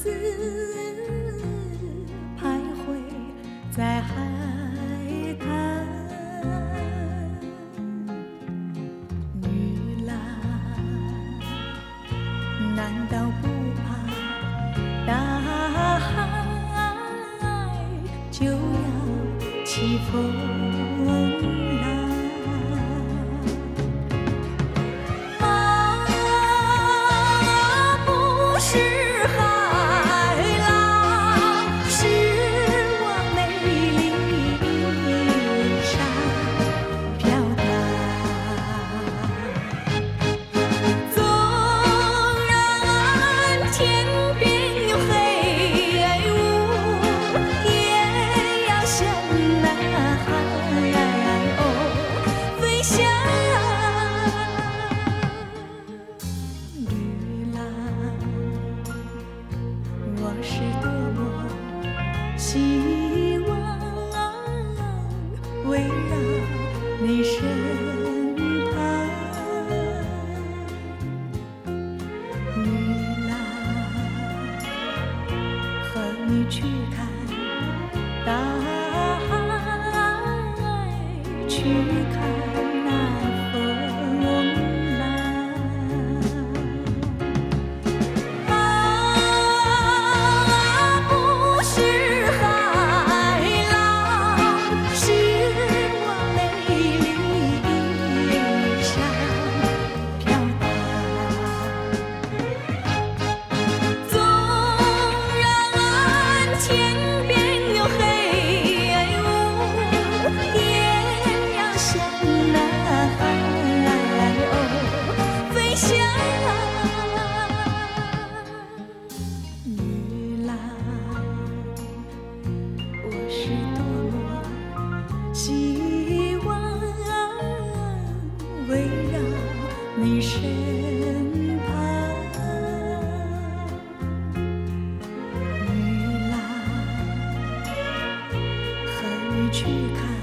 自徘徊在海滩？女郎，难道不怕大海就要起风？天边有黑雾也要向那海鸥。飞翔啊女郎我是多么希望围绕你身去看大海去你身旁女郎和你去看